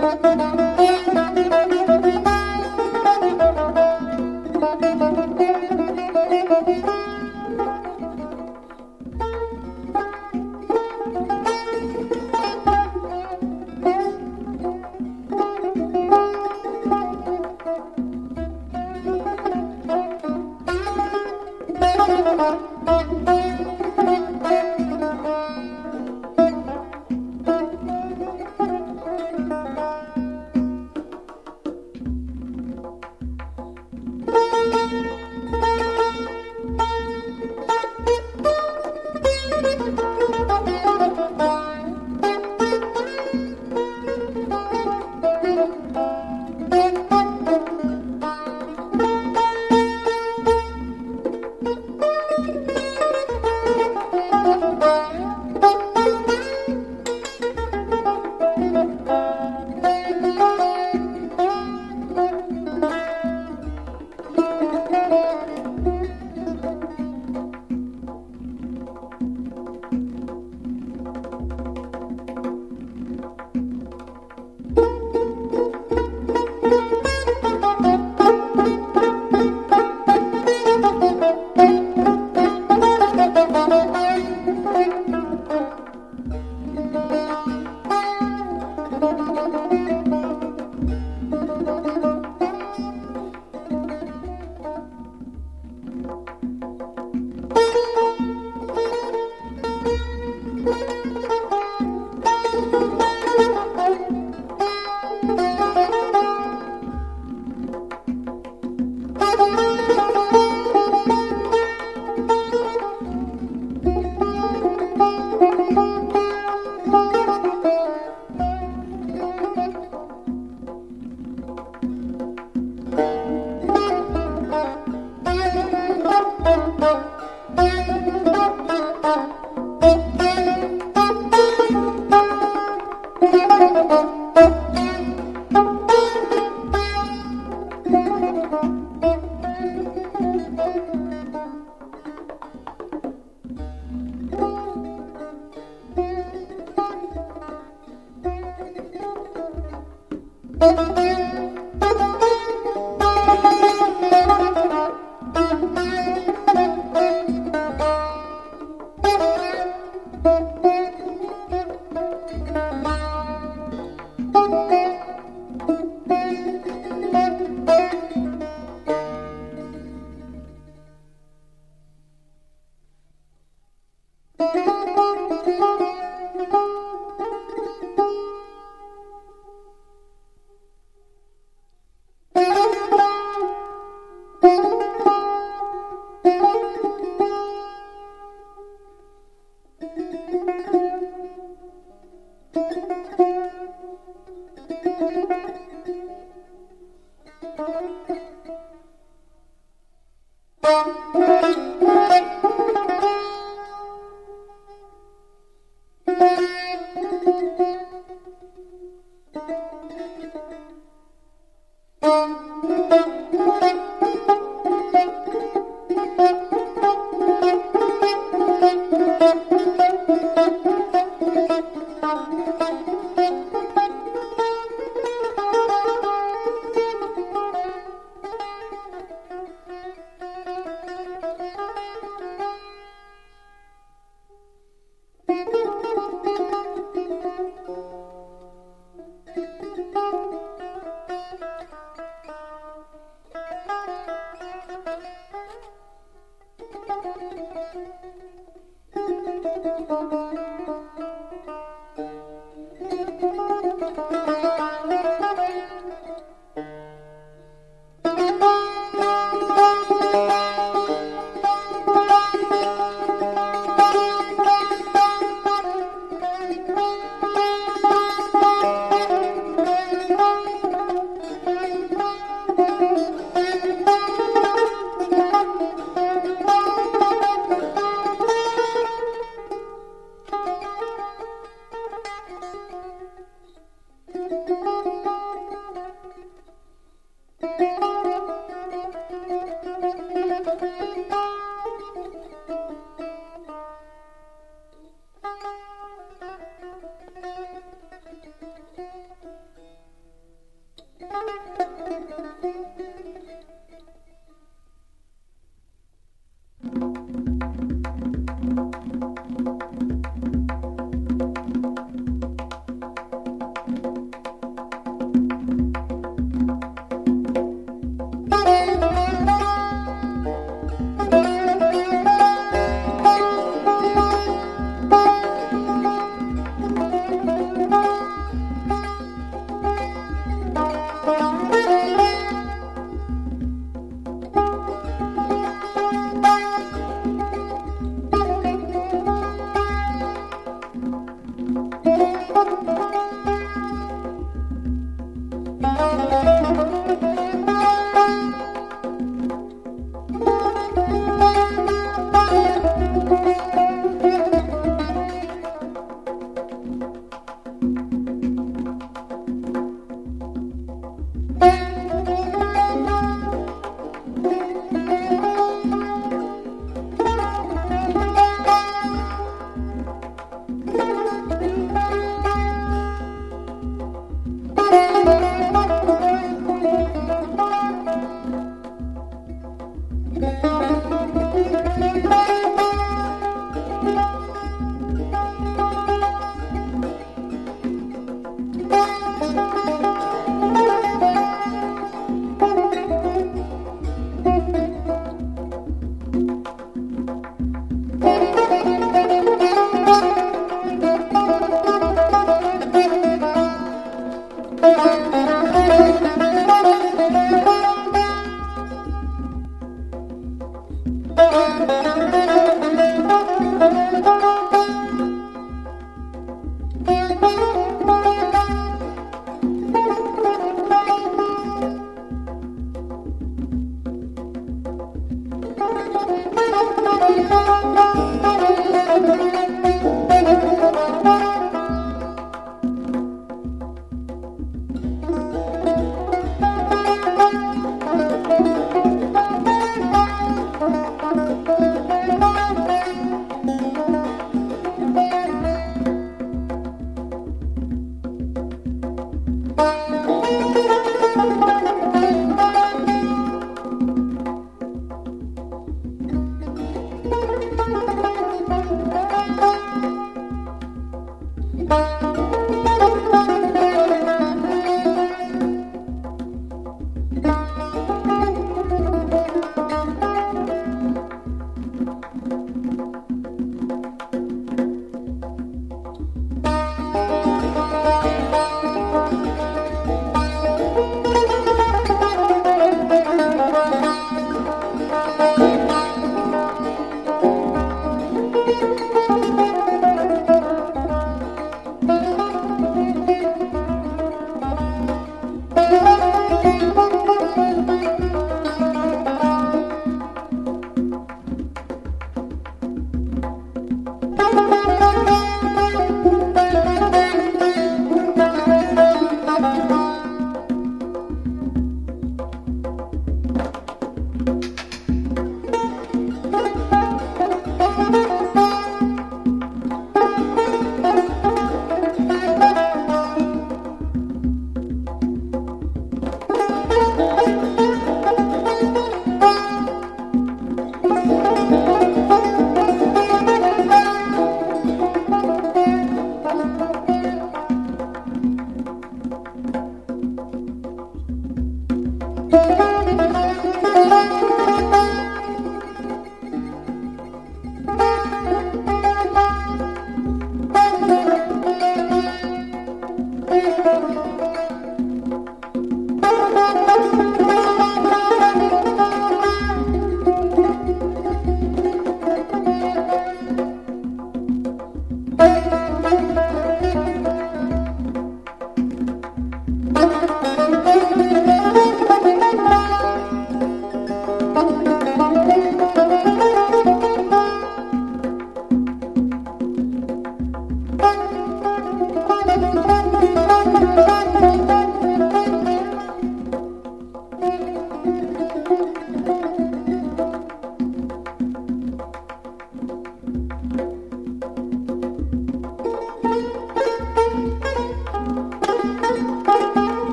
Thank